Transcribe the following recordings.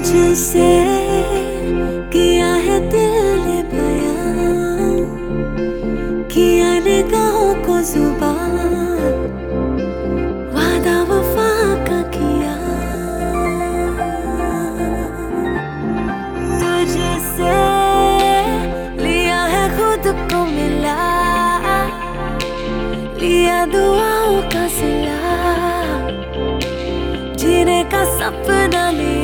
तुझसे किया है दिल ने बयान, किया निगाहों को ज़ुबान, वादा वफा का किया। तुझसे लिया है खुद को मिला, लिया दुआओं का सिला, जीने का सपना लिया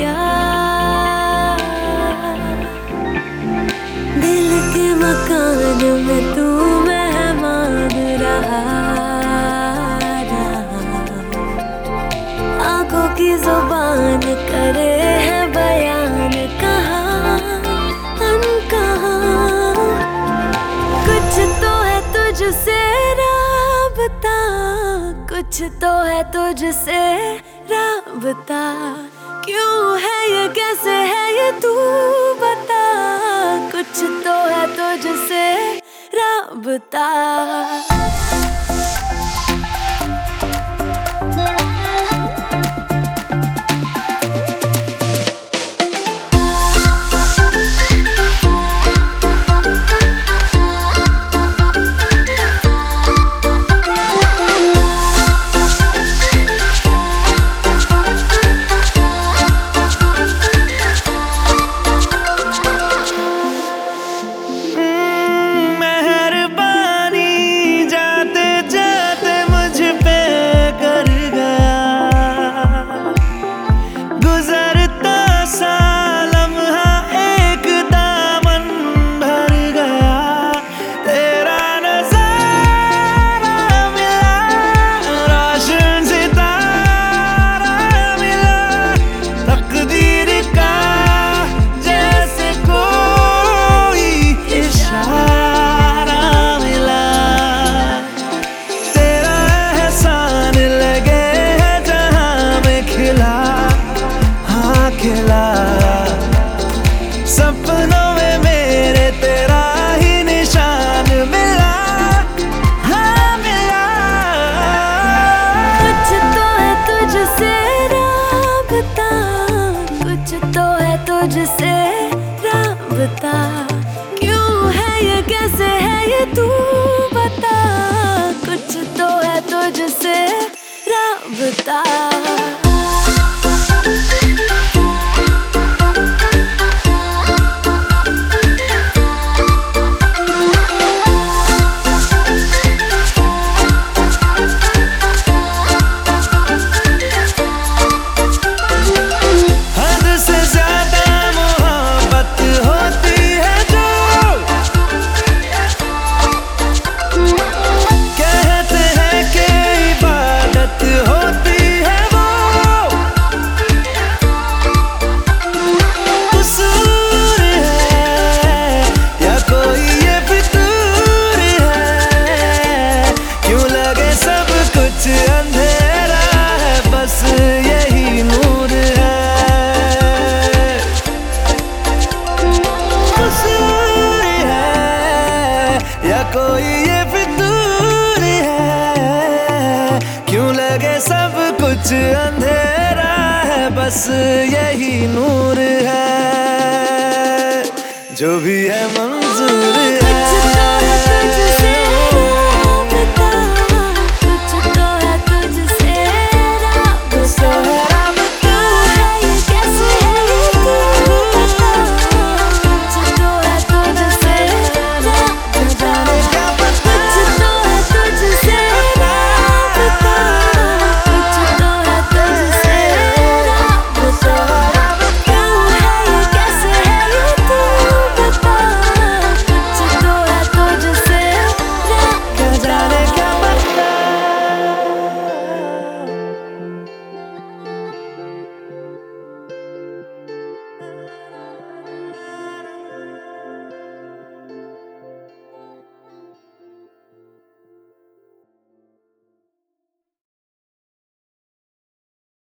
कुछ तो है तुझसे राबता। क्यों है ये, कैसे है ये तू बता। कुछ तो है तुझसे राबता। खिला। सपनों में मेरे तेरा ही निशान मिला। हाँ मिला। कुछ तो है तुझसे राबता। कुछ तो है तुझसे राबता। क्यों है ये, कैसे है ये तू बता। कुछ तो है तुझसे राबता। कुछ अंधेरा है बस यही नूर है। जो भी है मन